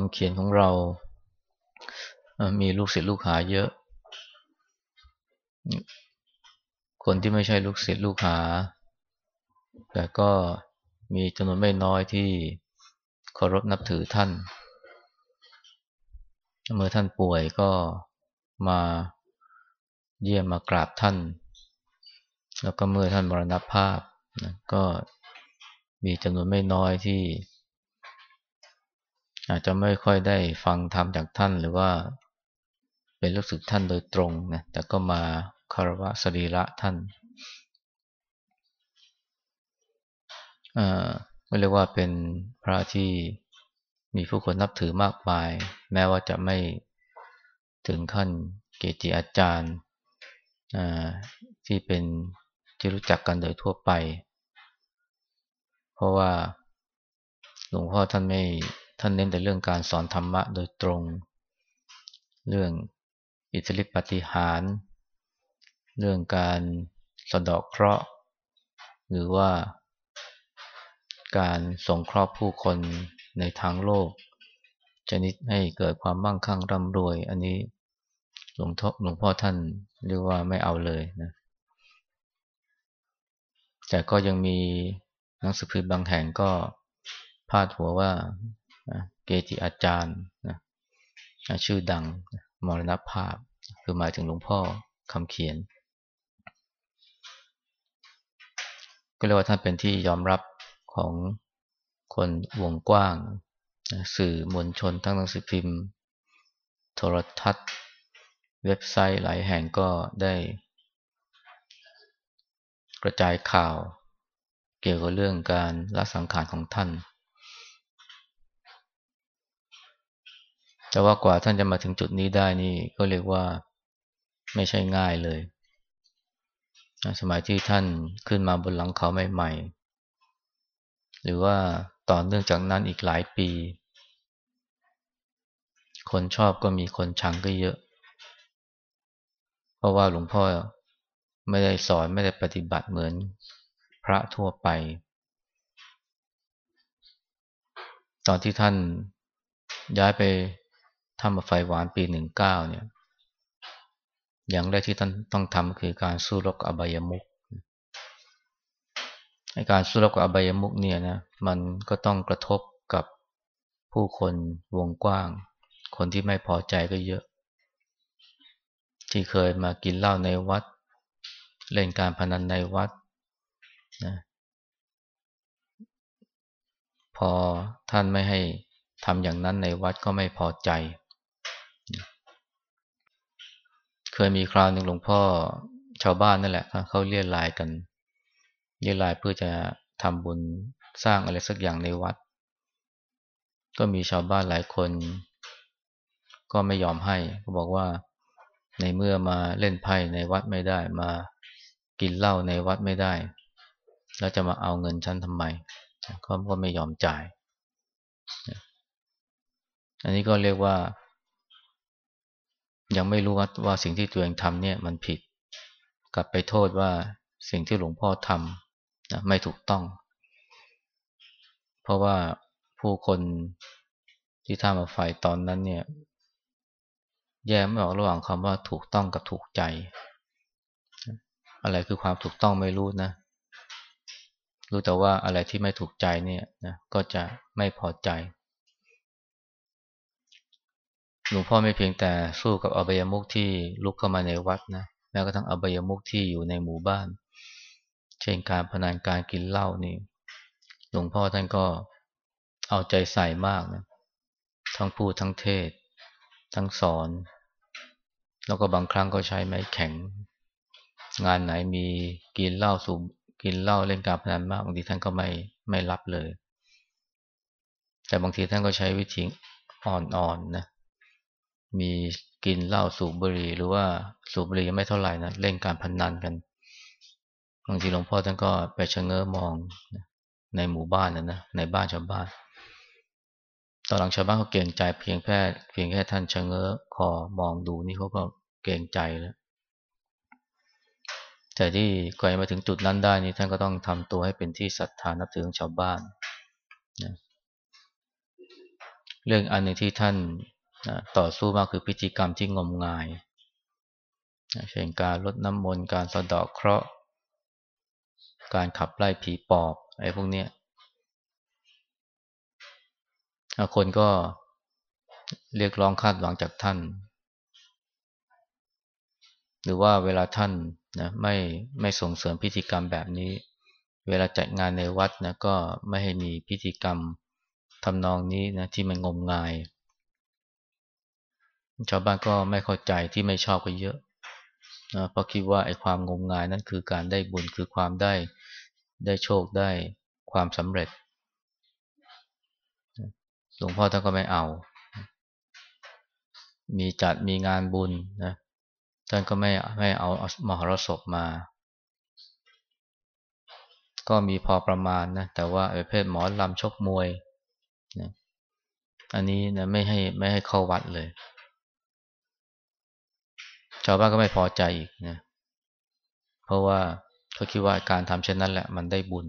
คำเขียนของเรา มีลูกศิษย์ลูกหาเยอะ คนที่ไม่ใช่ลูกศิษย์ลูกหา แต่ก็มีจำนวนไม่น้อยที่เคารพนับถือท่าน เมื่อท่านป่วยก็มาเยี่ยมมากราบท่าน แล้วก็เมื่อท่านมรณภาพนะก็มีจำนวนไม่น้อยที่ อาจจะไม่ค่อยได้ฟังธรรมจากท่านหรือว่า เป็นลูกศิษย์ท่านโดยตรงนะแต่ก็มาคารวะสรีระท่านก็เรียกว่าเป็นพระที่มีผู้คนนับถือมากมาย แม้ว่าจะไม่ถึงขั้นเกจิอาจารย์ที่เป็นที่รู้จักกันโดยทั่วไป เพราะว่าหลวงพ่อท่านไม่ ท่านเน้นแต่เรื่องการสอนธรรมะโดยตรง เรื่องอิทธิฤทธิปฏิหาร เรื่องการสะดอกเคราะห์ หรือว่า การส่งครอบผู้คนในทางโลก ชนิดให้เกิดความมั่งคั่งร่ำรวย อันนี้หลวงพ่อหลวงพ่อท่านเรียกว่าไม่เอาเลยนะแต่ก็ยังมีหนังสือพิมพ์บางแห่งก็พาดหัวว่า เกจิอาจารย์นะชื่อดังมรณภาพ คือหมายถึงหลวงพ่อคำเขียน ก็เรียกว่าท่านเป็นที่ยอมรับของคนวงกว้าง สื่อมวลชนทั้งหนังสือพิมพ์ โทรทัศน์ เว็บไซต์หลายแห่งก็ได้ กระจายข่าวเกี่ยวกับเรื่องการละสังขารของท่าน แต่ว่ากว่าท่านจะมาถึงจุดนี้ได้นี่ก็เรียกว่าไม่ใช่ง่ายเลย สมัยที่ท่านขึ้นมาบนหลังเขาใหม่ๆ หรือว่าต่อเนื่องจากนั้นอีกหลายปี คนชอบก็มีคนชังก็เยอะ เพราะว่าหลวงพ่อไม่ได้สอนไม่ได้ปฏิบัติเหมือนพระทั่วไป ตอนที่ท่านย้ายไป ทำไฟหวานปีหนึ่งเก้าเนี่ย อย่างแรกที่ท่านต้องทำคือการสู้รบกับอบายมุขการสู้รบกับอบายมุกเนี่ยนะ มันก็ต้องกระทบกับผู้คนวงกว้าง คนที่ไม่พอใจก็เยอะ ที่เคยมากินเหล้าในวัด เล่นการพนันในวัดนะพอท่านไม่ให้ทำอย่างนั้นในวัดก็ไม่พอใจ เคยมีคราวหนึ่งหลวงพ่อชาวบ้านนั่นแหละเขาเรียกลายกัน เรียลายเพื่อจะทำบุญสร้างอะไรสักอย่างในวัด ก็มีชาวบ้านหลายคน ก็ไม่ยอมให้เขาบอกว่าในเมื่อมาเล่นไพ่ในวัดไม่ได้มากินเหล้าในวัดไม่ได้ แล้วจะมาเอาเงินฉันทำไมเขาก็ไม่ยอมจ่าย อันนี้ก็เรียกว่า ยังไม่รู้ว่าว่าสิ่งที่ตัวเองทำเนี่ยมันผิด กลับไปโทษว่าสิ่งที่หลวงพ่อทำนะไม่ถูกต้อง เพราะว่าผู้คนที่ท่ามาไฟตอนนั้นเนี่ย แยกไม่ออกระหว่างคำว่าถูกต้องกับถูกใจ อะไรคือความถูกต้องไม่รู้นะ รู้แต่ว่าอะไรที่ไม่ถูกใจเนี่ยนะก็จะไม่พอใจ หลวงพ่อไม่เพียงแต่สู้กับอบายมุขที่ลุกเข้ามาในวัดนะแม้กระทั่งอบายมุขที่อยู่ในหมู่บ้าน เช่นการพนันการกินเหล้านี่ หลวงพ่อท่านก็เอาใจใส่มากนะทั้งพูดทั้งเทศ ทั้งสอน แล้วก็บางครั้งก็ใช้ไม้แข็ง งานไหนมีกินเหล้าสูบกินเหล้าเล่นการพนันมากบางทีท่านก็ไม่ไม่รับเลย แต่บางทีท่านก็ใช้วิธีอ่อนๆนนะ มีกินเหล้าสูบบุหรี่หรือว่าสูบบุหรี่ยังไม่เท่าไหร่นะเล่นการพนนันกันบางทีหลวงพ่อท่านก็ไปชะเง้อมองในหมู่บ้านนะนะในบ้านชาวบ้านตอนหลังชาวบ้านเขาเก่งใจเพียงแค่เพียงแค่ท่านชะเง้อคอมองดูนี่เขาก็เก่งใจแล้วแต่ที่ก่อนมาถึงจุดนั้นได้นี่ท่านก็ต้องทำตัวให้เป็นที่ศรัทธานับถือของชาวบ้านนะเรื่องอันหนึ่งที่ท่าน ต่อสู้มากคือพิธีกรรมที่งมงายเช่นการลดน้ำมนต์การสะดอกเคราะห์ การขับไล่ผีปอบไอ้พวกเนี้ยคนก็เรียกร้องคาดหวังจากท่าน หรือว่าเวลาท่านนะไม่ไม่ส่งเสริมพิธีกรรมแบบนี้ เวลาจัดงานในวัดนะก็ไม่ให้มีพิธีกรรมทำนองนี้นะที่มันงมงาย ชาวบ้านก็ไม่เข้าใจที่ไม่ชอบก็เยอะนะเพราะคิดว่าไอ้ความงมงายนั้นคือการได้บุญคือความได้ได้โชคได้ความสำเร็จหลวงพ่อท่านก็ไม่เอา มีจัดมีงานบุญนะท่านก็ไม่ไม่เอามหรสพมา ก็มีพอประมาณนะแต่ว่าประเภทหมอลำชกมวยนะอันนี้นะไม่ให้ไม่ให้เข้าวัดเลย ชาวบ้านก็ไม่พอใจอีกนะ เพราะว่าเขาคิดว่าการทำเช่นนั้นแหละมันได้บุญ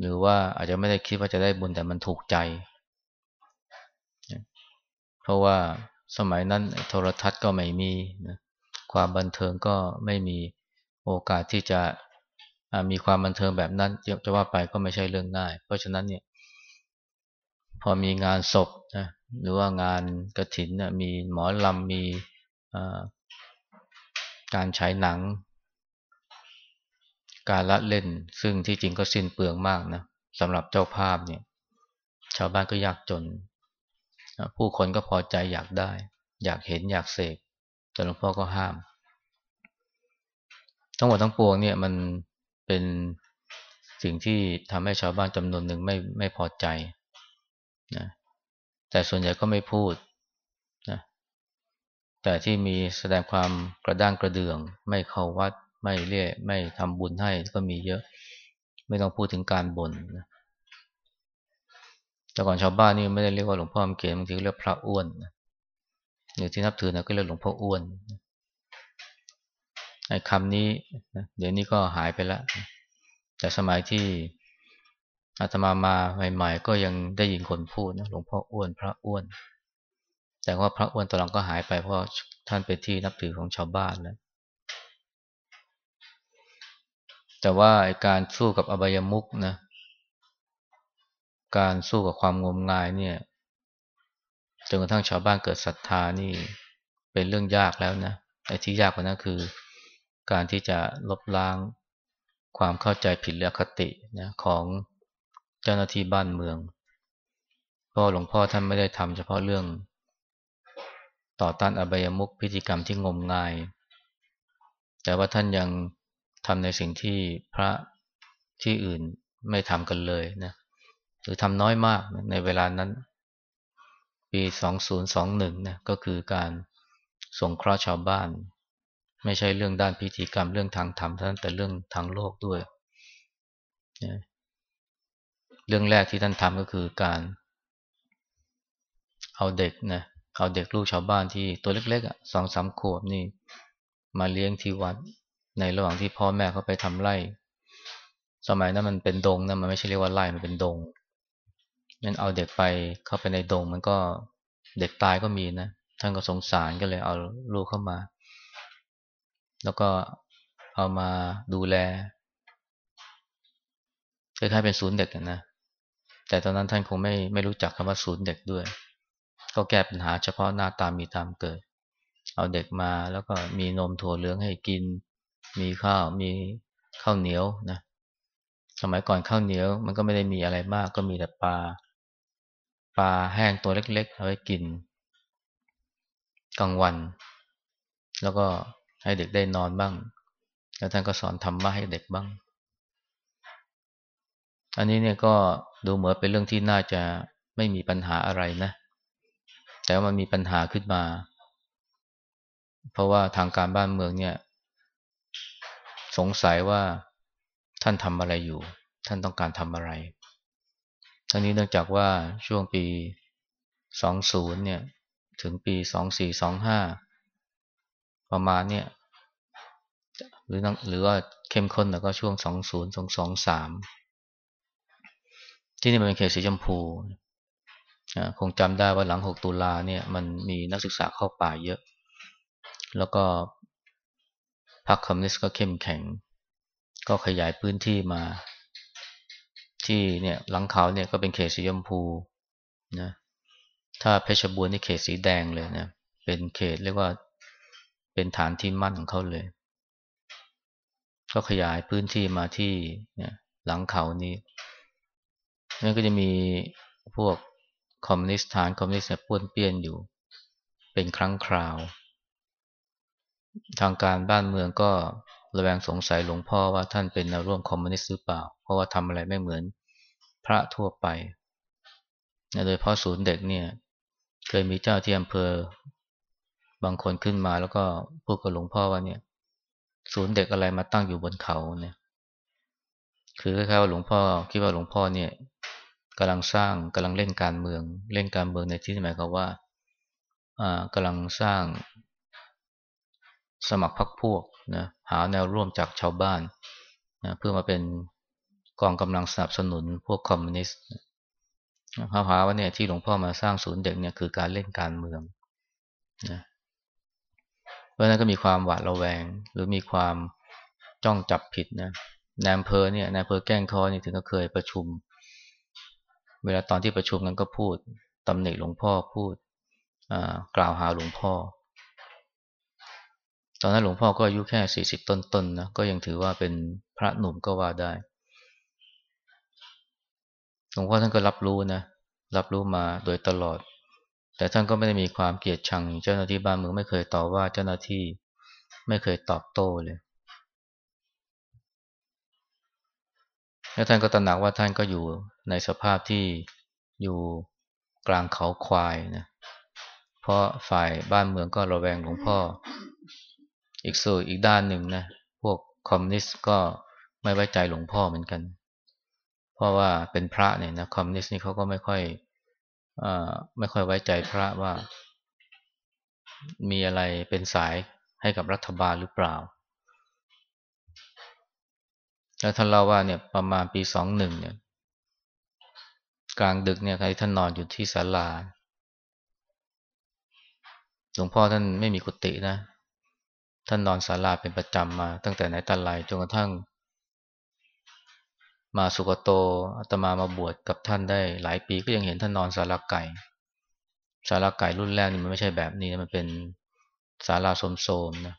หรือว่าอาจจะไม่ได้คิดว่าจะได้บุญแต่มันถูกใจ เพราะว่าสมัยนั้นโทรทัศน์ก็ไม่มีนะความบันเทิงก็ไม่มีโอกาสที่จะมีความบันเทิงแบบนั้นจะว่าไปก็ไม่ใช่เรื่องง่าย เพราะฉะนั้นเนี่ย พอมีงานศพนะหรือว่างานกระถินนะมีหมอลำมี การฉายหนัง การละเล่นซึ่งที่จริงก็สิ้นเปลืองมากนะสำหรับเจ้าภาพเนี่ย ชาวบ้านก็ยากจน ผู้คนก็พอใจอยากได้ อยากเห็นอยากเสพแต่หลวงพ่อก็ห้าม ทั้งหมดทั้งปวงเนี่ยมันเป็นสิ่งที่ทำให้ชาวบ้านจำนวนหนึ่งไม่ไม่พอใจนะแต่ส่วนใหญ่ก็ไม่พูด แต่ที่มีแสดงความกระด้างกระเดือง ไม่เข้าวัดไม่เรียไม่ทำบุญให้ก็มีเยอะ ไม่ต้องพูดถึงการบ่นนะแต่ก่อนชาวบ้านนี่ไม่ได้เรียกว่าหลวงพ่อมเกียรติบางทีเรียกพระอ้วนหรือที่นับถือนะก็เรียกหลวงพ่ออ้วนไอ้คำนี้เดี๋ยวนี้ก็หายไปแล้วแต่สมัยที่อาตมามาใหม่ ๆ ก็ยังได้ยินคนพูดนะหลวงพ่ออ้วน พระอ้วน แต่ว่าพระอ้วนตอนหลังก็หายไปเพราะท่านเป็นที่นับถือของชาวบ้านแล้วแต่ว่าการสู้กับอบายมุกนะ การสู้กับความงมงายเนี่ยจนกระทั่งชาวบ้านเกิดศรัทธานี่เป็นเรื่องยากแล้วนะไอ้ที่ยากกว่านั้นคือ การที่จะลบล้างความเข้าใจผิดและคตินะของเจ้าหน้าที่บ้านเมือง เพราะหลวงพ่อท่านไม่ได้ทำเฉพาะเรื่อง ต่อต้านอบายมุกพิธีกรรมที่งมงาย แต่ว่าท่านยังทำในสิ่งที่พระที่อื่นไม่ทำกันเลยนะหรือทำน้อยมากในเวลานั้น ปี 2021นะก็คือการสงเคราะห์ชาวบ้าน ไม่ใช่เรื่องด้านพิธีกรรมเรื่องทางธรรมเท่านั้นแต่เรื่องทางโลกด้วย เรื่องแรกที่ท่านทำก็คือการเอาเด็กนะ เอาเด็กลูกชาวบ้านที่ตัวเล็กๆสองสามขวบนี่ มาเลี้ยงที่วัด ในระหว่างที่พ่อแม่เขาไปทำไร่ สมัยนั้นมันเป็นดงนะมันไม่ใช่เรียกว่าไร่มันเป็นดงงั้นเอาเด็กไปเข้าไปในดง มันก็เด็กตายก็มีนะท่านก็สงสารก็เลยเอาลูกเข้ามา แล้วก็เอามาดูแลคล้ายๆเป็นศูนย์เด็กนะแต่ตอนนั้นท่านคงไม่ไม่รู้จักคำว่าศูนย์เด็กด้วย ก็แก้ปัญหาเฉพาะหน้าตามมีตามเกิด เอาเด็กมาแล้วก็มีนมถั่วเหลืองให้กิน มีข้าวมีข้าวเหนียวนะสมัยก่อนข้าวเหนียวมันก็ไม่ได้มีอะไรมากก็มีแต่ปลาปลาแห้งตัวเล็กๆเอาไว้กินกลางวัน แล้วก็ให้เด็กได้นอนบ้าง แล้วท่านก็สอนธรรมะให้เด็กบ้าง อันนี้เนี่ยก็ดูเหมือนเป็นเรื่องที่น่าจะไม่มีปัญหาอะไรนะ แต่ว่ามันมีปัญหาขึ้นมา เพราะว่าทางการบ้านเมืองเนี่ย สงสัยว่าท่านทำอะไรอยู่ ท่านต้องการทำอะไร ทั้งนี้เนื่องจากว่าช่วงปี 20 เนี่ย ถึงปี 2425 ประมาณเนี่ย หรือหรือว่าเข้มข้นแล้วก็ช่วง 20 2 2 3 ที่นี่มันเป็นเขตสีชมพู คงจำได้ว่าหลัง 6 ตุลาเนี่ยมันมีนักศึกษาเข้าป่าเยอะ แล้วก็พรรคคอมมิวนิสต์ก็เข้มแข็ง ก็ขยายพื้นที่มา ที่เนี่ยหลังเขาเนี่ยก็เป็นเขตสีชมพูนะถ้าเพชรบูรณ์นี่เขตสีแดงเลยนะเป็นเขตเรียกว่าเป็นฐานที่มั่นของเขาเลย ก็ขยายพื้นที่มาที่เนี่ยหลังเขานี้นั่นก็จะมีพวก คอมมิวนิสต์ฐานคอมมิวนิสต์เนี่ยป้วนเปี้ยนอยู่ เป็นครั้งคราว ทางการบ้านเมืองก็ระแวงสงสัยหลวงพ่อว่าท่านเป็นแนวร่วมคอมมิวนิสต์หรือเปล่า เพราะว่าทำอะไรไม่เหมือนพระทั่วไป โดยเพราะศูนย์เด็กเนี่ย เคยมีเจ้าที่อำเภอ บางคนขึ้นมาแล้วก็พูดกับหลวงพ่อว่าเนี่ย ศูนย์เด็กอะไรมาตั้งอยู่บนเขาเนี่ย คือคล้ายๆว่าหลวงพ่อคิดว่าหลวงพ่อเนี่ย กำลังสร้างกำลังเล่นการเมือง เล่นการเมืองในที่หมายความว่าอ่ากำลังสร้างสมัครพรรคพวกนะหาแนวร่วมจากชาวบ้านนะเพื่อมาเป็นกองกำลังสนับสนุนพวกคอมมิวนิสต์เขาหาว่าเนี่ยที่หลวงพ่อมาสร้างศูนย์เด็กเนี่ยคือการเล่นการเมืองนะเพราะนั้นก็มีความหวาดระแวง หรือมีความจ้องจับผิดนะนายอำเภอเนี่ยนายอำเภอแก้งคอนี่ถึงก็เคยประชุม เวลาตอนที่ประชุมนั้นก็พูดตำหนิหลวงพ่อพูดกล่าวหาหลวงพ่อ ตอนนั้นหลวงพ่อก็อายุแค่สี่สิบต้นๆนนะก็ยังถือว่าเป็นพระหนุ่มก็ว่าได้ หลวงพ่อท่านก็รับรู้นะรับรู้มาโดยตลอด แต่ท่านก็ไม่ได้มีความเกลียดชัง เจ้าหน้าที่บ้านเมืองไม่เคยต่อว่าเจ้าหน้าที่ไม่เคยตอบโต้เลยแล้วท่านก็ตระหนักว่าท่านก็อยู่ ในสภาพที่อยู่กลางเขาควายนะเพราะฝ่ายบ้านเมืองก็ระแวงหลวงพ่อ อีกส่วนอีกด้านหนึ่งนะพวกคอมมิวนิสต์ก็ไม่ไว้ใจหลวงพ่อเหมือนกัน เพราะว่าเป็นพระเนี่ยนะคอมมิวนิสต์นี่เขาก็ไม่ค่อยไม่ค่อยไว้ใจพระว่า มีอะไรเป็นสายให้กับรัฐบาลหรือเปล่าแล้วท่านเล่าว่าเนี่ยประมาณปีสองหนึ่งเนี่ย กลางดึกเนี่ยใครท่านนอนอยู่ที่ศาลา หลวงพ่อท่านไม่มีกุฏินะ ท่านนอนศาลาเป็นประจำมา ตั้งแต่ไหนแต่ไรจนกระทั่ง มาสุกโตอาตมามาบวชกับท่านได้ หลายปีก็ยังเห็นท่านนอนสาราไก่สาราไก่รุ่นแรกนี่มันไม่ใช่แบบนี้มันเป็นศาลาโสมๆนะ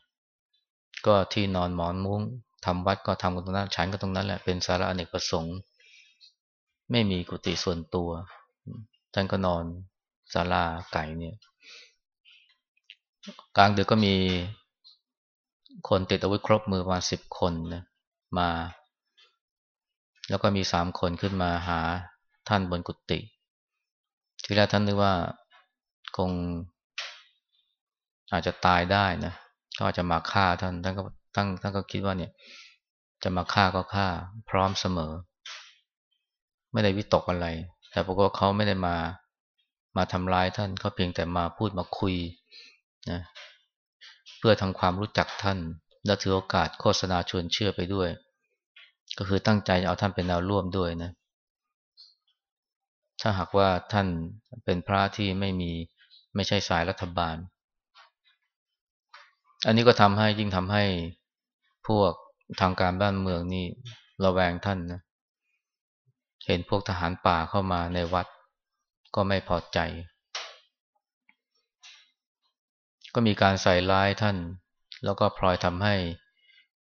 ก็ที่นอนหมอนมุ้งทำวัดก็ทำกันตรงนั้นฉันก็ตรงนั้นแหละเป็นศาลาอเนกประสงค์ ไม่มีกุฏิส่วนตัว ท่านก็นอนศาลาไก่เนี่ย กลางดึกก็มีคนติดอาวุธครบมือประมาณสิบคนนะมา แล้วก็มีสามคนขึ้นมาหาท่านบนกุฏิทีแรกท่านนึกว่าคงอาจจะตายได้นะก็อาจจะมาฆ่าท่านท่านก็ตั้งท่านก็คิดว่าเนี่ย จะมาฆ่าก็ฆ่า พร้อมเสมอ ไม่ได้วิตกอะไร แต่ปรากฏเขาไม่ได้มามาทำร้ายท่านเขาเพียงแต่มาพูดมาคุยนะเพื่อทำความรู้จักท่าน และถือโอกาสโฆษณาชวนเชื่อไปด้วย ก็คือตั้งใจเอาท่านเป็นแนวร่วมด้วยนะถ้าหากว่าท่านเป็นพระที่ไม่มีไม่ใช่สายรัฐบาล อันนี้ก็ทำให้ยิ่งทำให้พวกทางการบ้านเมืองนี่ระแวงท่านนะ เห็นพวกทหารป่าเข้ามาในวัด ก็ไม่พอใจ ก็มีการใส่ร้ายท่าน แล้วก็พลอยทำให้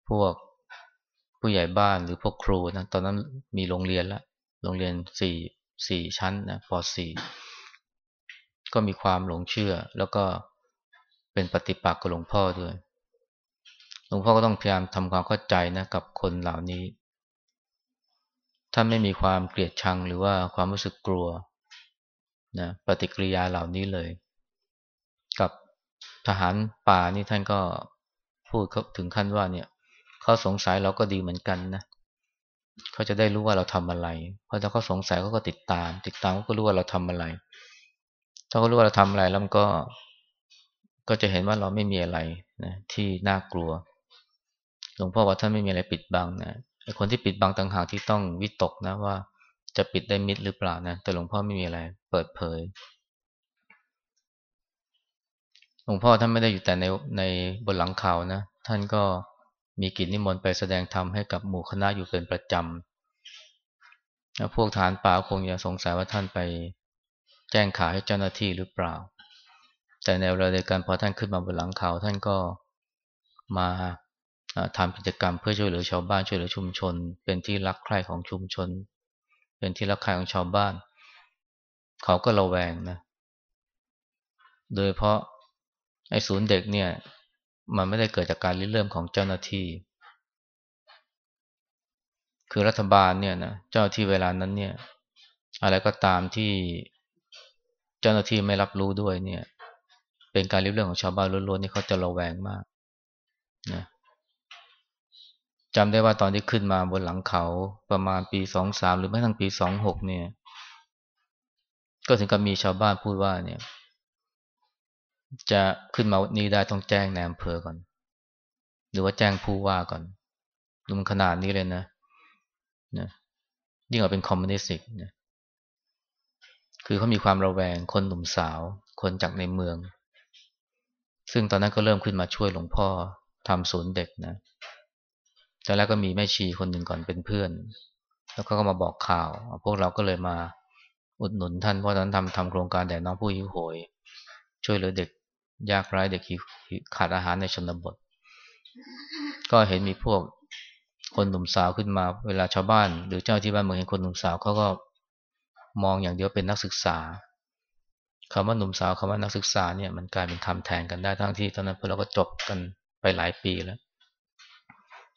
พวกผู้ใหญ่บ้านหรือพวกครูนะตอนนั้นมีโรงเรียนล้วโรงเรียนสี่สี่ชั้นนะปสี่ก็มีความหลงเชื่อ แล้วก็เป็นปฏิปักษ์กับหลวงพ่อด้วย หลวงพ่อก็ต้องพยายามทำความเข้าใจนะกับคนเหล่านี้ ถ้าไม่มีความเกลียดชังหรือว่าความรู้สึกกลัวนะปฏิกิริยาเหล่านี้เลย กับทหารป่านี่ท่านก็พูดถึงขั้นว่าเนี่ยเขาสงสัยเราก็ดีเหมือนกันนะเขาจะได้รู้ว่าเราทำอะไร เพราะถ้าเขาสงสัยเขาก็ติดตาม ติดตามเขาก็รู้ว่าเราทำอะไร ถ้าเขารู้ว่าเราทำอะไรแล้วมันก็ก็จะเห็นว่าเราไม่มีอะไรนะที่น่ากลัว หลวงพ่อว่าท่านไม่มีอะไรปิดบังนะ คนที่ปิดบังต่างหากที่ต้องวิตกนะว่าจะปิดได้มิดหรือเปล่านะ แต่หลวงพ่อไม่มีอะไร เปิดเผย หลวงพ่อท่านไม่ได้อยู่แต่ในในบนหลังเขานะ ท่านก็มีกิจนิมนต์ไปแสดงธรรมให้กับหมู่คณะอยู่เป็นประจำพวกฐานป่าคงจะสงสัยว่าท่านไปแจ้งข่าวให้เจ้าหน้าที่หรือเปล่า แต่ในเวลาเดียวกันพอท่านขึ้นมาบนหลังเขาท่านก็มา ทำกิจกรรมเพื่อช่วยเหลือชาวบ้านช่วยเหลือชุมชน เป็นที่รักใคร่ของชุมชน เป็นที่รักใคร่ของชาวบ้าน เขาก็ระแวงนะ โดยเพราะไอ้ศูนย์เด็กเนี่ย มันไม่ได้เกิดจากการริเริ่มของเจ้าหน้าที่ คือรัฐบาลเนี่ยนะเจ้าที่เวลานั้นเนี่ย อะไรก็ตามที่เจ้าหน้าที่ไม่รับรู้ด้วยเนี่ย เป็นการริเริ่มของชาวบ้านล้วนๆนี่เขาจะระแวงมากนะ จำได้ว่าตอนที่ขึ้นมาบนหลังเขาประมาณปีสองสามหรือไม่ทั้งปีสองหกเนี่ย ก็ถึงกับมีชาวบ้านพูดว่าเนี่ย จะขึ้นมานี้ได้ต้องแจ้งแนอำเภอก่อน หรือว่าแจ้งผู้ว่าก่อนดูมันขนาดนี้เลยนะนะยิ่งกว่าเป็นคอมมิวนิสต์นะคือเขามีความระแวงคนหนุ่มสาว คนจากในเมือง ซึ่งตอนนั้นก็เริ่มขึ้นมาช่วยหลวงพ่อทำศูนย์เด็กนะ ต่แรกก็มีแม่ชีคนหนึ่งก่อนเป็นเพื่อน แล้วเขาก็มาบอกข่าว พวกเราก็เลยมาอุดหนุนท่านเพราะตอนนั้นทำทำโครงการแด่น้องผู้หิวโหย ช่วยเหลือเด็กยากไร้เด็กขาดอาหารในชนบท ก็เห็นมีพวกคนหนุ่มสาวขึ้นมา เวลาชาวบ้าน หรือเจ้าที่บ้านเมืองเห็นคนหนุ่มสาวเขาก็มองอย่างเดียวเป็นนักศึกษาคำว่าหนุ่มสาวคำว่านักศึกษาเนี่ยมันกลายเป็นคำแทนกันได้ทั้งที่ตอนนั้นพวกเราก็จบกันไปหลายปีแล้ว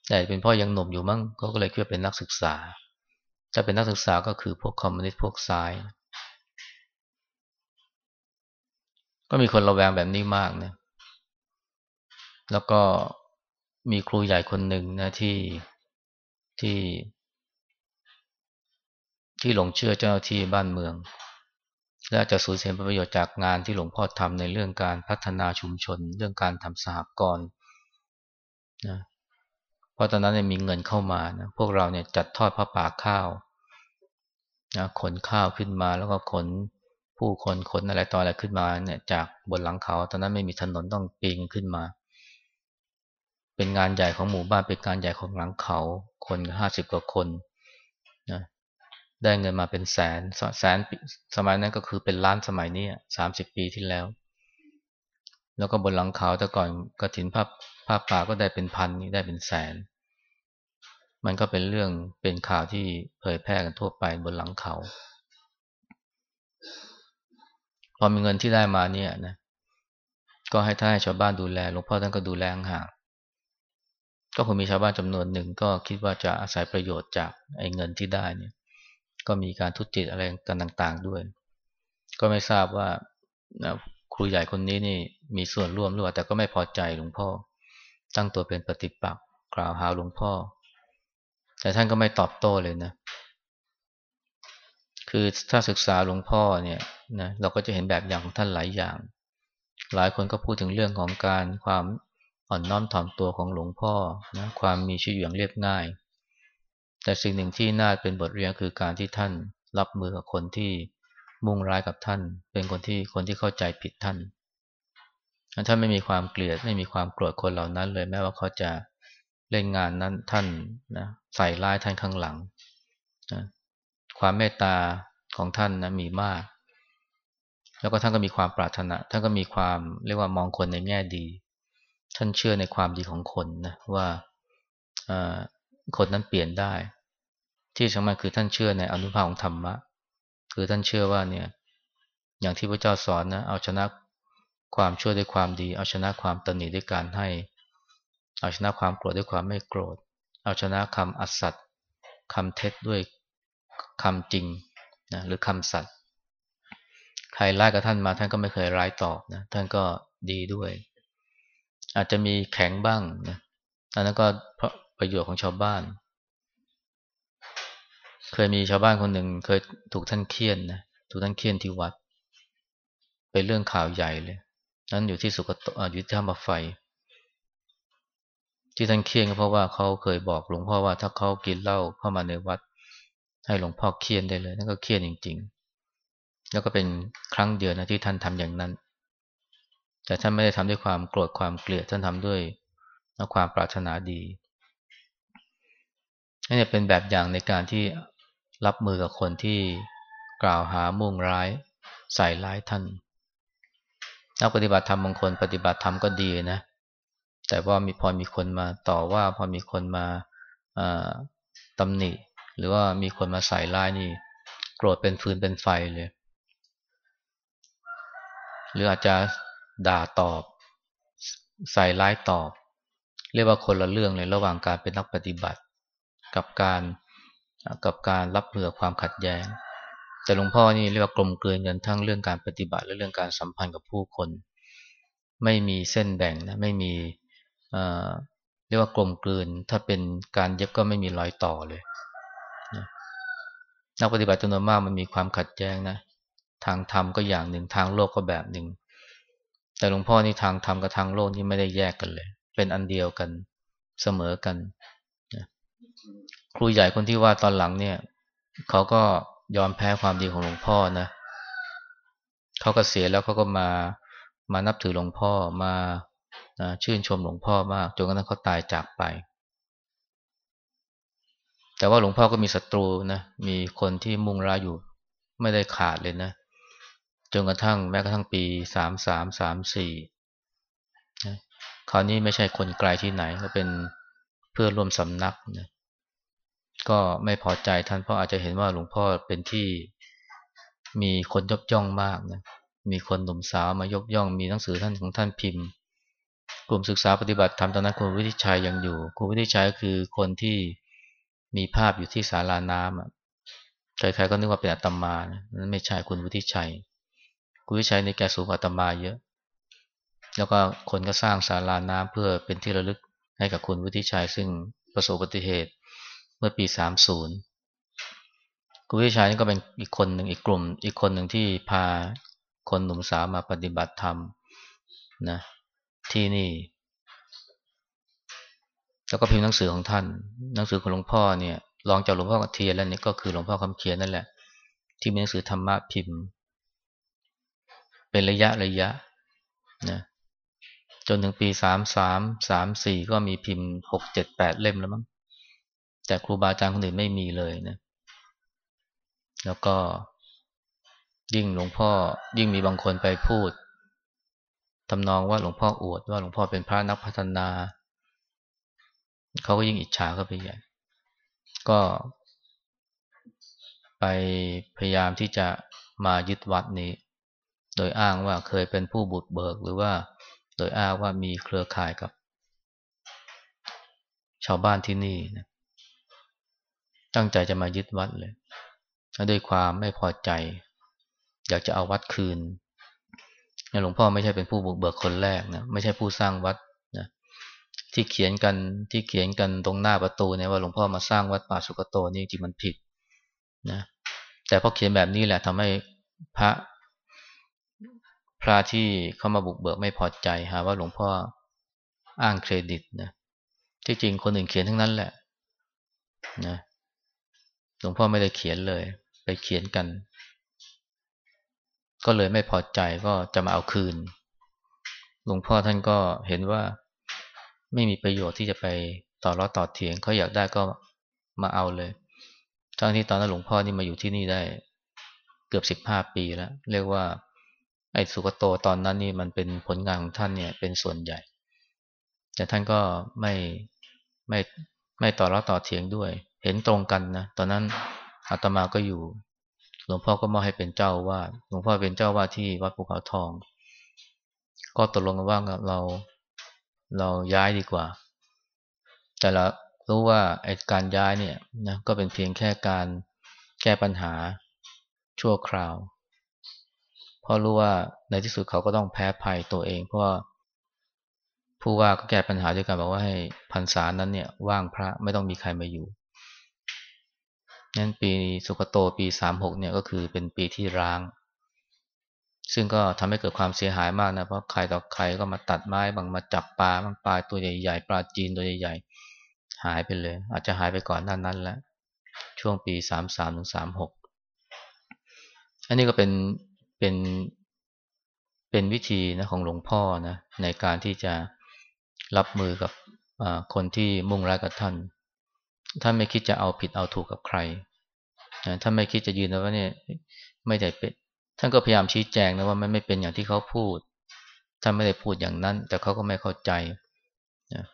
แต่เป็นพ่อยังหนุ่มอยู่มั้งเขาก็เลยคิดว่าเป็นนักศึกษา ถ้าเป็นนักศึกษาก็คือพวกคอมมิวนิสต์พวกซ้าย ก็มีคนระแวงแบบนี้มากนะแล้วก็มีครูใหญ่คนหนึ่งนะที่ที่ ที่หลงเชื่อเจ้าที่บ้านเมือง และจะสูญเสียประโยชน์จากงานที่หลวงพ่อทำในเรื่องการพัฒนาชุมชน เรื่องการทำสหกรณ์นะ เพราะตอนนั้นเนี่ยมีเงินเข้ามานะพวกเราเนี่ยจัดทอดพระป่าข้าวนะขนข้าวขึ้นมาแล้วก็ขนผู้คนคนอะไรต่ออะไรขึ้นมาเนี่ยจากบนหลังเขา ตอนนั้นไม่มีถนนต้องปีนขึ้นมา เป็นงานใหญ่ของหมู่บ้านเป็นการใหญ่ของหลังเขา คนห้าสิบกว่าคนนะได้เงินมาเป็นแสนแสนสมัยนั้นก็คือเป็นล้านสมัยนี้สามสิบปีที่แล้ว แล้วก็บนหลังเขาแต่ก่อนกระถินภาพภาพป่าก็ได้เป็นพันนี่ได้เป็นแสน มันก็เป็นเรื่องเป็นข่าวที่เผยแพร่กันทั่วไปบนหลังเขา พอมีเงินที่ได้มาเนี่ยนะก็ให้ท่านให้ชาวบ้านดูแลหลวงพ่อท่านก็ดูแลห่างก็คงมีชาวบ้านจำนวนหนึ่งก็คิดว่าจะอาศัยประโยชน์จากไอ้เงินที่ได้เนี่ย ก็มีการทุจริตอะไรกันต่าง ๆด้วย ก็ไม่ทราบว่านะ ครูใหญ่คนนี้นี่มีส่วนร่วมหรือเปล่าแต่ก็ไม่พอใจหลวงพ่อ ตั้งตัวเป็นปฏิปักษ์กล่าวหาหลวงพ่อ แต่ท่านก็ไม่ตอบโต้เลยนะ คือถ้าศึกษาหลวงพ่อเนี่ยนะเราก็จะเห็นแบบอย่างของท่านหลายอย่าง หลายคนก็พูดถึงเรื่องของการความอ่อนน้อมถ่อมตัวของหลวงพ่อนะความมีชีวิตอย่างเรียบง่าย แต่สิ่งหนึ่งที่น่าเป็นบทเรียนคือการที่ท่านรับมือกับคนที่ มุ่งร้ายกับท่าน เป็นคนที่คนที่เข้าใจผิดท่านท่านไม่มีความเกลียดไม่มีความโกรธคนเหล่านั้นเลยแม้ว่าเขาจะเล่นงานนั้นท่านนะใส่ร้ายท่านข้างหลังนะความเมตตาของท่านนะมีมาก แล้วก็ท่านก็มีความปรารถนาท่านก็มีความเรียกว่ามองคนในแง่ดี ท่านเชื่อในความดีของคนนะว่าคนนั้นเปลี่ยนได้ ที่สำคัญคือท่านเชื่อในอนุภาพของธรรมะ คือท่านเชื่อว่าเนี่ยอย่างที่พระเจ้าสอนนะเอาชนะความช่วยด้วยความดี เอาชนะความตนหนีด้วยการให้ เอาชนะความโกรธด้วยความไม่โกรธ เอาชนะคำอัศต์คำเท็จด้วยคำจริงนะหรือคำสัตย์ใครไล่กับท่านมาท่านก็ไม่เคยร้ายตอบนะท่านก็ดีด้วย อาจจะมีแข็งบ้างนะอันนั้นก็เพราะประโยชน์ของชาวบ้าน เคยมีชาวบ้านคนหนึ่งเคยถูกท่านเคี่ยนนะถูกท่านเคี่ยนที่วัด เป็นเรื่องข่าวใหญ่เลย นั้นอยู่ที่สุกโตอยู่ที่ท่ามาไฟ ที่ท่านเคี่ยนก็เพราะว่าเขาเคยบอกหลวงพ่อว่าถ้าเขากินเหล้าเข้ามาในวัด ให้หลวงพ่อเคียนได้เลย นั่นก็เคียนจริง ๆ แล้วก็เป็นครั้งเดียวนะที่ท่านทำอย่างนั้น แต่ท่านไม่ได้ทำด้วยความโกรธความเกลียดท่านทำด้วยความปรารถนาดีนี่เป็นแบบอย่างในการที่ รับมือกับคนที่กล่าวหามุ่งร้าย ใส่ร้ายท่าน นักปฏิบัติธรรมบางคนปฏิบัติธรรมก็ดีนะ แต่ว่ามีพอมีคนมาต่อว่าพอมีคนมาตำหนิ หรือว่ามีคนมาใส่ร้ายนี่ โกรธเป็นฟืนเป็นไฟเลย หรืออาจจะด่าตอบ ใส่ร้ายตอบ เรียกว่าคนละเรื่องเลยระหว่างการเป็นนักปฏิบัติ กับการ กับการรับมือความขัดแย้ง แต่หลวงพ่อนี่เรียกว่ากลมเกลืนกันทั้งเรื่องการปฏิบัติและเรื่องการสัมพันธ์กับผู้คน ไม่มีเส้นแบ่งนะไม่มีเรียกว่ากลมกลืน ถ้าเป็นการเย็บก็ไม่มีรอยต่อเลยนักปฏิบัติจำนวนมากมันมีความขัดแย้งนะทางธรรมก็อย่างหนึ่งทางโลกก็แบบหนึ่ง แต่หลวงพ่อนี่ทางธรรมกับทางโลกนี่ไม่ได้แยกกันเลย เป็นอันเดียวกันเสมอกัน ครูใหญ่คนที่ว่าตอนหลังเนี่ยเขาก็ยอมแพ้ความดีของหลวงพ่อนะเขาก็เสียแล้วเขาก็มามานับถือหลวงพ่อมานะชื่นชมหลวงพ่อมากจนกระทั่งเขาตายจากไป แต่ว่าหลวงพ่อก็มีศัตรูนะมีคนที่มุ่งร้ายอยู่ ไม่ได้ขาดเลยนะจนกระทั่งแม้กระทั่งปีสามสามสามสี่คราวนี้ไม่ใช่คนไกลที่ไหนก็เป็นเพื่อร่วมสำนักนะ ก็ไม่พอใจท่านเพราะอาจจะเห็นว่าหลวงพ่อเป็นที่มีคนยกย่องมากนะมีคนหนุ่มสาวมายกย่องมีหนังสือท่านของท่านพิมพ์ กลุ่มศึกษาปฏิบัติธรรมตอนนั้นคุณวิทิชัยยังอยู่คุณวิทิชัยก็คือคนที่มีภาพอยู่ที่ศาลาน้ำอะใครๆก็นึกว่าเป็นอาตมานะนั้นไม่ใช่คุณวิทิชัยคุณวิชัยในแกสูงอาตมาเยอะ แล้วก็คนก็สร้างศาลาน้ำเพื่อเป็นที่ระลึกให้กับคุณวิทิชัยซึ่งประสบอุบัติเหตุ มื่อปีสามศูนย์คุณวิชัยนี่ก็เป็นอีกคนหนึ่งอีกกลุ่ม อีกคนหนึ่งที่พาคนหนุ่มสาวมาปฏิบัติธรรมนะที่นี่ แล้วก็พิมพ์หนังสือของท่าน หนังสือของหลวงพ่อเนี่ยลองจากหลวงพ่อเทียนแล้วนี่ก็คือหลวงพ่อคำเขียนนั่นแหละ ที่มีหนังสือธรรมะพิมพ์ เป็นระยะระยะนะจนถึงปีสามสามสามสี่ก็มีพิมพ์หกเจ็ดแปดเล่มแล้วมั้ง แต่ครูบาอาจารย์คนอื่นไม่มีเลยนะแล้วก็ยิ่งหลวงพ่อยิ่งมีบางคนไปพูดทำนองว่าหลวงพ่ออวดว่าหลวงพ่อเป็นพระนักพัฒนา เขาก็ยิ่งอิจฉาเข้าไปใหญ่ ก็ไปพยายามที่จะมายึดวัดนี้ โดยอ้างว่าเคยเป็นผู้บุตรเบิกหรือว่า โดยอ้างว่ามีเครือข่ายกับ ชาวบ้านที่นี่นะ ตั้งใจจะมายึดวัดเลยด้วยความไม่พอใจ อยากจะเอาวัดคืนหลวงพ่อไม่ใช่เป็นผู้บุกเบิกคนแรกนะไม่ใช่ผู้สร้างวัดนะที่เขียนกันที่เขียนกันตรงหน้าประตูเนี่ยว่าหลวงพ่อมาสร้างวัดป่าสุกโตนี่จริงมันผิดนะแต่พอเขียนแบบนี้แหละทำให้พระ พระที่เข้ามาบุกเบิกไม่พอใจหาว่าหลวงพ่ออ้างเครดิตนะที่จริงคนอื่นเขียนทั้งนั้นแหละนะ หลวงพ่อไม่ได้เขียนเลย ไปเขียนกัน ก็เลยไม่พอใจก็จะมาเอาคืน หลวงพ่อท่านก็เห็นว่าไม่มีประโยชน์ที่จะไปต่อรอต่อเถียงเขาอยากได้ก็มาเอาเลยทั้งที่ตอนนั้นหลวงพ่อนี่มาอยู่ที่นี่ได้เกือบสิบห้าปีแล้ว เรียกว่า ไอ้สุกโตตอนนั้นนี่มันเป็นผลงานของท่านเนี่ยเป็นส่วนใหญ่ แต่ท่านก็ไม่ไม่ไม่ต่อรอต่อเถียงด้วย เห็นตรงกันนะ ตอนนั้นอาตมาก็อยู่ หลวงพ่อก็มอบให้เป็นเจ้าวาด หลวงพ่อเป็นเจ้าวาดที่วัดภูเขาทอง ก็ตกลงกันว่าเราเราย้ายดีกว่า แต่เรารู้ว่าไอ้การย้ายเนี่ยนะก็เป็นเพียงแค่การแก้ปัญหาชั่วคราว เพราะรู้ว่าในที่สุดเขาก็ต้องแพ้ภัยตัวเอง เพราะว่าผู้ว่าก็แก้ปัญหาด้วยการบอกว่าให้พรรษานั้นเนี่ยว่างพระไม่ต้องมีใครมาอยู่ นั้นปีสุกโตปีสามหกเนี่ยก็คือเป็นปีที่ร้าง ซึ่งก็ทำให้เกิดความเสียหายมากนะเพราะใครต่อใครก็มาตัดไม้บางมาจับปลาบางปลาตัวใหญ่ๆปลาจีนตัวใหญ่ๆหายไปเลย อาจจะหายไปก่อนหน้านั้นแล้วช่วงช่วงปีสามสามถึงสามหกอันนี้ก็เป็นเป็นเป็นวิธีนะของหลวงพ่อนะในการที่จะรับมือกับคนที่มุ่งร้ายกับท่าน ท่านไม่คิดจะเอาผิดเอาถูกกับใครท่านไม่คิดจะยืนนะว่าเนี่ยไม่ได้เป็น ท่านก็พยายามชี้แจงนะว่ามันไม่เป็นอย่างที่เขาพูด ท่านไม่ได้พูดอย่างนั้น แต่เขาก็ไม่เข้าใจนะ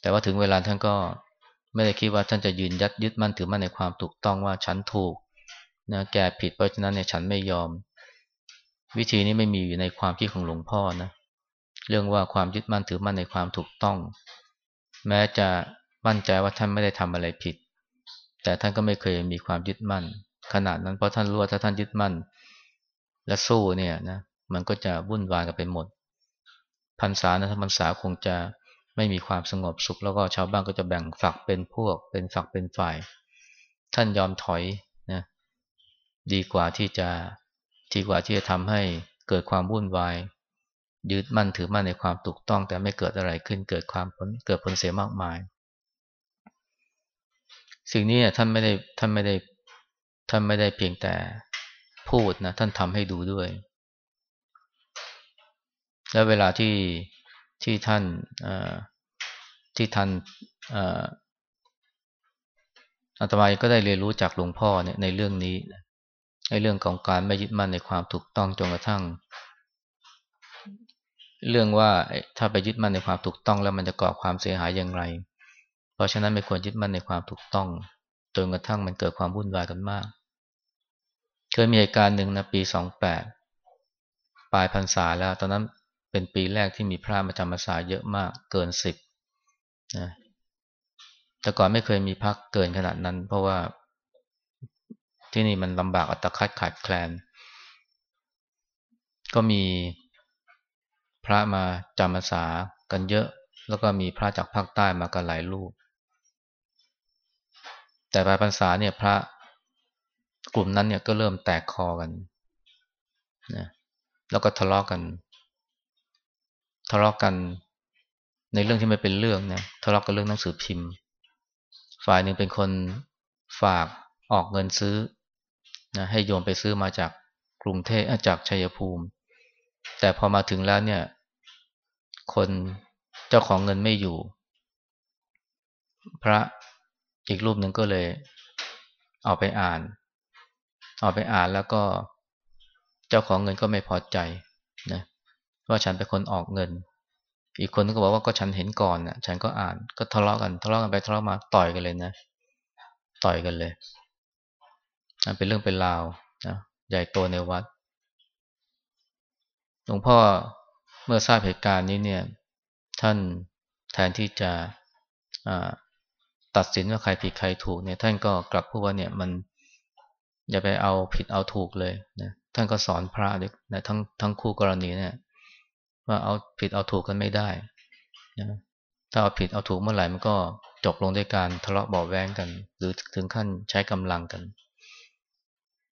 แต่ว่าถึงเวลาท่านก็ไม่ได้คิดว่าท่านจะยืนยัดยึดมั่นถือมั่นในความถูกต้องว่าฉันถูกนะแกผิดเพราะฉะนั้นเนี่ยฉันไม่ยอม วิธีนี้ไม่มีอยู่ในความคิดของหลวงพ่อนะเรื่องว่าความยึดมั่นถือมั่นในความถูกต้อง แม้จะ มั่นใจว่าท่านไม่ได้ทำอะไรผิด แต่ท่านก็ไม่เคยมีความยึดมั่น ขนาดนั้นเพราะท่านรู้ว่าถ้าท่านยึดมั่น และสู้เนี่ยนะมันก็จะวุ่นวายกันไปหมดพรรษานะพรรษาคงจะไม่มีความสงบสุข แล้วก็ชาวบ้านก็จะแบ่งฝักเป็นพวก เป็นฝักเป็นฝ่าย ท่านยอมถอยนะดีกว่าที่จะดีกว่าที่จะทำให้เกิดความวุ่นวายยึดมั่นถือมั่นในความถูกต้อง แต่ไม่เกิดอะไรขึ้นเกิดความผลเกิดผลเสียมากมาย สิ่งนี้ท่านไม่ได้ท่านไม่ได้ท่านไม่ได้เพียงแต่พูดนะท่านทำให้ดูด้วย และเวลาที่ที่ท่านที่ท่านอาตมาก็ได้เรียนรู้จากหลวงพ่อเนี่ยในเรื่องนี้ในเรื่องของการไม่ยึดมั่นในความถูกต้องจนกระทั่ง เรื่องว่าถ้าไปยึดมั่นในความถูกต้องแล้วมันจะก่อความเสียหายอย่างไร ราะฉะนั้นไม่ควรยึดมั่นในความถูกต้องจนกระทั่งมันเกิดความวุ่นวายกันมาก เคยมีเหตุการณ์หนึ่งนะปีสองแปดปลายพรรษาแล้ว ตอนนั้นเป็นปีแรกที่มีพระมาจำพรรษาเยอะมากเกินสิบนะแต่ก่อนไม่เคยมีพักเกินขนาดนั้น เพราะว่าที่นี่มันลำบากอัตคัดขาดแคลน ก็มีพระมาจำพรรษากันเยอะ แล้วก็มีพระจากภาคใต้มากันหลายรูป แต่ปลายพรรษาเนี่ยพระกลุ่มนั้นเนี่ยก็เริ่มแตกคอกันนะแล้วก็ทะเลาะกกัน ทะเลาะกกัน ในเรื่องที่ไม่เป็นเรื่องนะทะเลาะกกันเรื่องหนังสือพิมพ์ ฝ่ายหนึ่งเป็นคนฝากออกเงินซื้อนะให้โยมไปซื้อมาจากกรุงเทพจากชัยภูมิ แต่พอมาถึงแล้วเนี่ย คนเจ้าของเงินไม่อยู่ พระ อีกรูปหนึ่งก็เลย เอาไปอ่าน เอาไปอ่านแล้วก็เจ้าของเงินก็ไม่พอใจนะว่าฉันเป็นคนออกเงิน อีกคนก็บอกว่าก็ฉันเห็นก่อนนะฉันก็อ่านก็ทะเลาะกันทะเลาะกันไปทะเลาะมาต่อยกันเลยนะ ต่อยกันเลยเป็นเรื่องเป็นราวนะใหญ่โตในวัดหลวงพ่อเมื่อทราบเหตุการณ์นี้เนี่ย ท่านแทนที่จะ ตัดสินว่าใครผิดใครถูกเนี่ย ท่านก็กลับพูดว่าเนี่ยมันอย่าไปเอาผิดเอาถูกเลยนะท่านก็สอนพระด้วยนะทั้งทั้งคู่กรณีเนี่ย ว่าเอาผิดเอาถูกกันไม่ได้นะถ้าเอาผิดเอาถูกเมื่อไหร่มันก็จบลงด้วยการทะเลาะเบาแวงกัน หรือถึงขั้นใช้กำลังกัน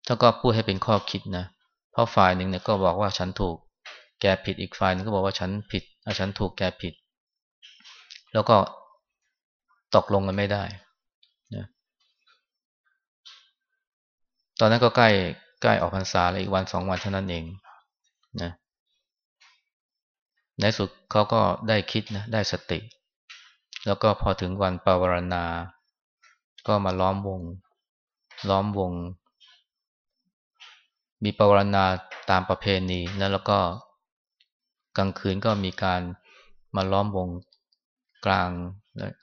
ท่านก็พูดให้เป็นข้อคิดนะเพราะฝ่ายหนึ่งเนี่ยก็บอกว่าฉันถูก แกผิดอีกฝ่ายนึงก็บอกว่าฉันผิดฉันถูกแกผิด แล้วก็ ตกลงกันไม่ได้นะตอนนั้นก็ใกล้ใกล้ออกพรรษาแล้วอีกวันสองวันเท่านั้นเองนะในสุดเขาก็ได้คิดนะได้สติ แล้วก็พอถึงวันปวารณา ก็มาล้อมวง ล้อมวง มีปวารณาตามประเพณีนะแล้วก็กลางคืนก็มีการมาล้อมวงกลาง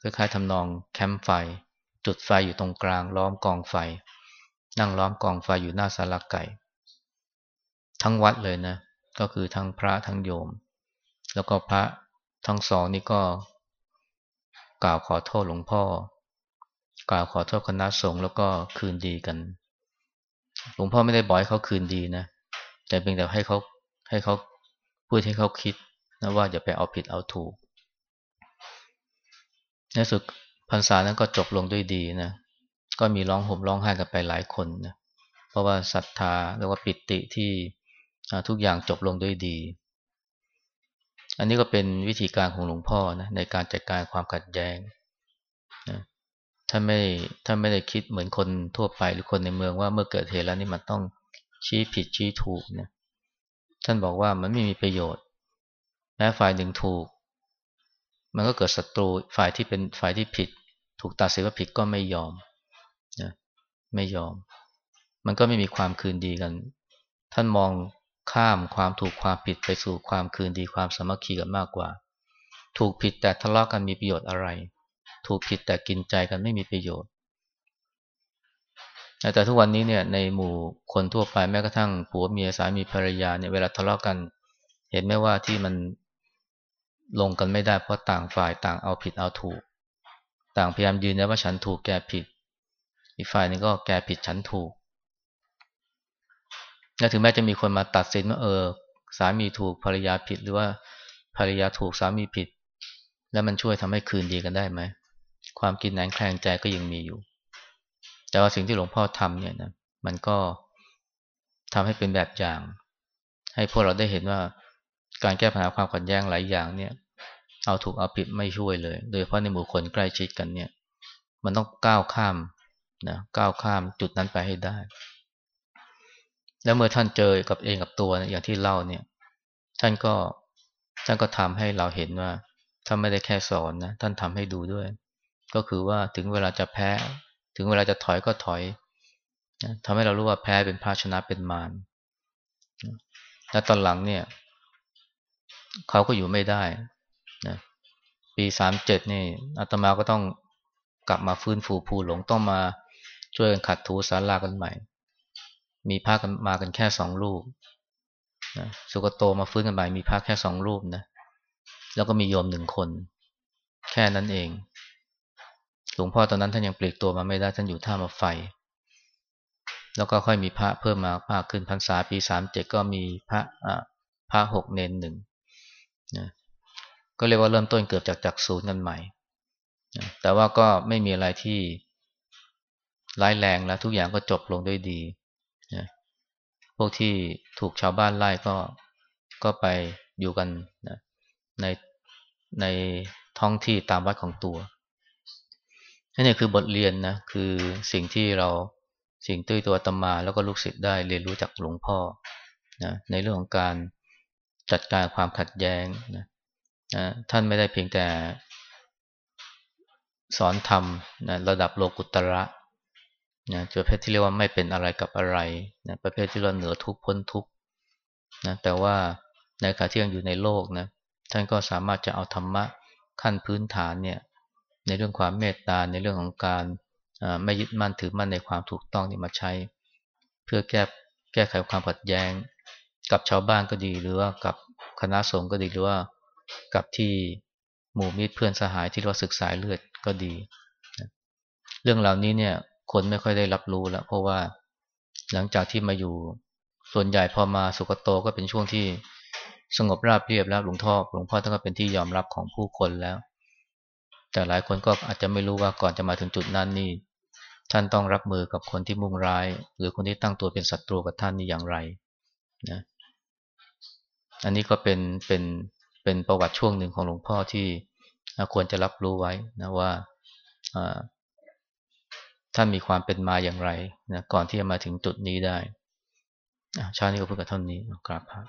คล้ายๆทำนองแคมป์ไฟ จุดไฟอยู่ตรงกลางล้อมกองไฟ นั่งล้อมกองไฟอยู่หน้าสาลาไก่ ทั้งวัดเลยนะ ก็คือทั้งพระทั้งโยม แล้วก็พระทั้งสองนี่ก็กล่าวขอโทษหลวงพ่อ กล่าวขอโทษคณะสงฆ์แล้วก็คืนดีกัน หลวงพ่อไม่ได้บอกให้เขาคืนดีนะ แต่เพียงแต่ให้เขาให้เขาพูดให้เขาคิดนะว่าอย่าไปเอาผิดเอาถูก ในสุดพรรษานั้นก็จบลงด้วยดีนะ ก็มีร้องห่มร้องไห้กันไปหลายคนนะ เพราะว่าศรัทธาแล้วก็ปิติที่ทุกอย่างจบลงด้วยดี อันนี้ก็เป็นวิธีการของหลวงพ่อนะในการจัดการความขัดแย้งนะท่านไม่ท่านไม่ได้คิดเหมือนคนทั่วไปหรือคนในเมืองว่าเมื่อเกิดเหตุแล้วนี่มันต้องชี้ผิดชี้ถูกนะท่านบอกว่ามันไม่มีประโยชน์แม้ฝ่ายหนึ่งถูก มันก็เกิดศัตรูฝ่ายที่เป็นฝ่ายที่ผิด ถูกตัดสินว่าผิดก็ไม่ยอมนะไม่ยอม มันก็ไม่มีความคืนดีกัน ท่านมองข้ามความถูกความผิดไปสู่ความคืนดีความสามัคคีกันมากกว่า ถูกผิดแต่ทะเลาะกันมีประโยชน์อะไร ถูกผิดแต่กินใจกันไม่มีประโยชน์แต่ทุกวันนี้เนี่ยในหมู่คนทั่วไปแม้กระทั่งผัวเมียสามีภรรยาเนี่ยเวลาทะเลาะกัน เห็นไหมว่าที่มัน ลงกันไม่ได้เพราะต่างฝ่ายต่างเอาผิดเอาถูก ต่างพยายามยืนยันว่าฉันถูกแกผิด อีกฝ่ายนึงก็แกผิดฉันถูกและถึงแม้จะมีคนมาตัดสินว่าเออ สามีถูกภรรยาผิดหรือว่าภรรยาถูกสามีผิด แล้วมันช่วยทำให้คืนดีกันได้ไหมความกินแหนงแคลงใจก็ยังมีอยู่ แต่ว่าสิ่งที่หลวงพ่อทำเนี่ยนะมันก็ทำให้เป็นแบบอย่าง ให้พวกเราได้เห็นว่า การแก้ปัญหาความขัดแย้งหลายอย่างเนี่ย เอาถูกเอาผิดไม่ช่วยเลย โดยเฉพาะในหมู่คนใกล้ชิดกันเนี่ย มันต้องก้าวข้ามนะก้าวข้ามจุดนั้นไปให้ได้ แล้วเมื่อท่านเจอกับเองกับตัวนะอย่างที่เล่าเนี่ย ท่านก็ท่านก็ทำให้เราเห็นว่าท่านไม่ได้แค่สอนนะท่านทำให้ดูด้วย ก็คือว่าถึงเวลาจะแพ้ ถึงเวลาจะถอยก็ถอยทำให้เรารู้ว่าแพ้เป็นภาชนะเป็นมารแล้วตอนหลังเนี่ย เขาก็อยู่ไม่ได้นะปีสามเจ็ดนี่อาตมาก็ต้องกลับมาฟื้นฟูภูหลงต้องมาช่วยกันขัดถูสารากันใหม่ มีพระกันมากันแค่สองรูปนะสุกโตมาฟื้นกันใหม่มีพระแค่สองรูปนะแล้วก็มีโยมหนึ่งคน แค่นั้นเองหลวงพ่อตอนนั้นท่านยังปลีกตัวมาไม่ได้ท่านอยู่ท่ามาไฟ แล้วก็ค่อยมีพระเพิ่มมามากขึ้นพรรษาปีสามเจ็ดก็มีพระอ่าพระหกเนนหนึ่ง นะก็เรียกว่าเริ่มต้นเกือบจากจากศูนย์กันใหม่นะแต่ว่าก็ไม่มีอะไรที่ร้ายแรงแล้วทุกอย่างก็จบลงด้วยดีนะพวกที่ถูกชาวบ้านไล่ก็ก็ไปอยู่กันนะในในท้องที่ตามวัดของตัวนี่คือบทเรียนนะคือสิ่งที่เราสิ่งตื้อตัวตมาแล้วก็ลูกศิษย์ได้เรียนรู้จากหลวงพ่อนะในเรื่องของการ จัดการความขัดแย้งนะนะท่านไม่ได้เพียงแต่สอนธรรมนะระดับโลกุตระนะประเภทที่เรียกว่าไม่เป็นอะไรกับอะไรนะประเภทที่เราเหนือทุกพ้นทุกนะแต่ว่าในขณะที่ยังอยู่ในโลกนะท่านก็สามารถจะเอาธรรมะขั้นพื้นฐานเนี่ยในเรื่องความเมตตาในเรื่องของการไม่ยึดมั่นถือมั่นในความถูกต้องนี่มาใช้ เพื่อแก้แก้ไขความขัดแย้ง กับชาวบ้านก็ดีหรือว่ากับคณะสงฆ์ก็ดีหรือว่ากับที่หมู่มิตรเพื่อนสหายที่เราศึกษาเลือดก็ดี เรื่องเหล่านี้เนี่ยคนไม่ค่อยได้รับรู้แล้ว เพราะว่าหลังจากที่มาอยู่ส่วนใหญ่พอมาสุกโตก็เป็นช่วงที่สงบราบเรียบแล้วหลวงพ่อหลวงพ่อท่านก็เป็นที่ยอมรับของผู้คนแล้ว แต่หลายคนก็อาจจะไม่รู้ว่าก่อนจะมาถึงจุดนั้นนี่ท่านต้องรับมือกับคนที่มุ่งร้าย หรือคนที่ตั้งตัวเป็นศัตรูกับท่านนี่อย่างไรนะ อันนี้ก็เป็นเป็นเป็นประวัติช่วงหนึ่งของหลวงพ่อที่ควรจะรับรู้ไว้นะว่าท่านมีความเป็นมาอย่างไรนะก่อนที่จะมาถึงจุดนี้ได้ชาตินี้ก็พูดกับท่านนี้กราบพระ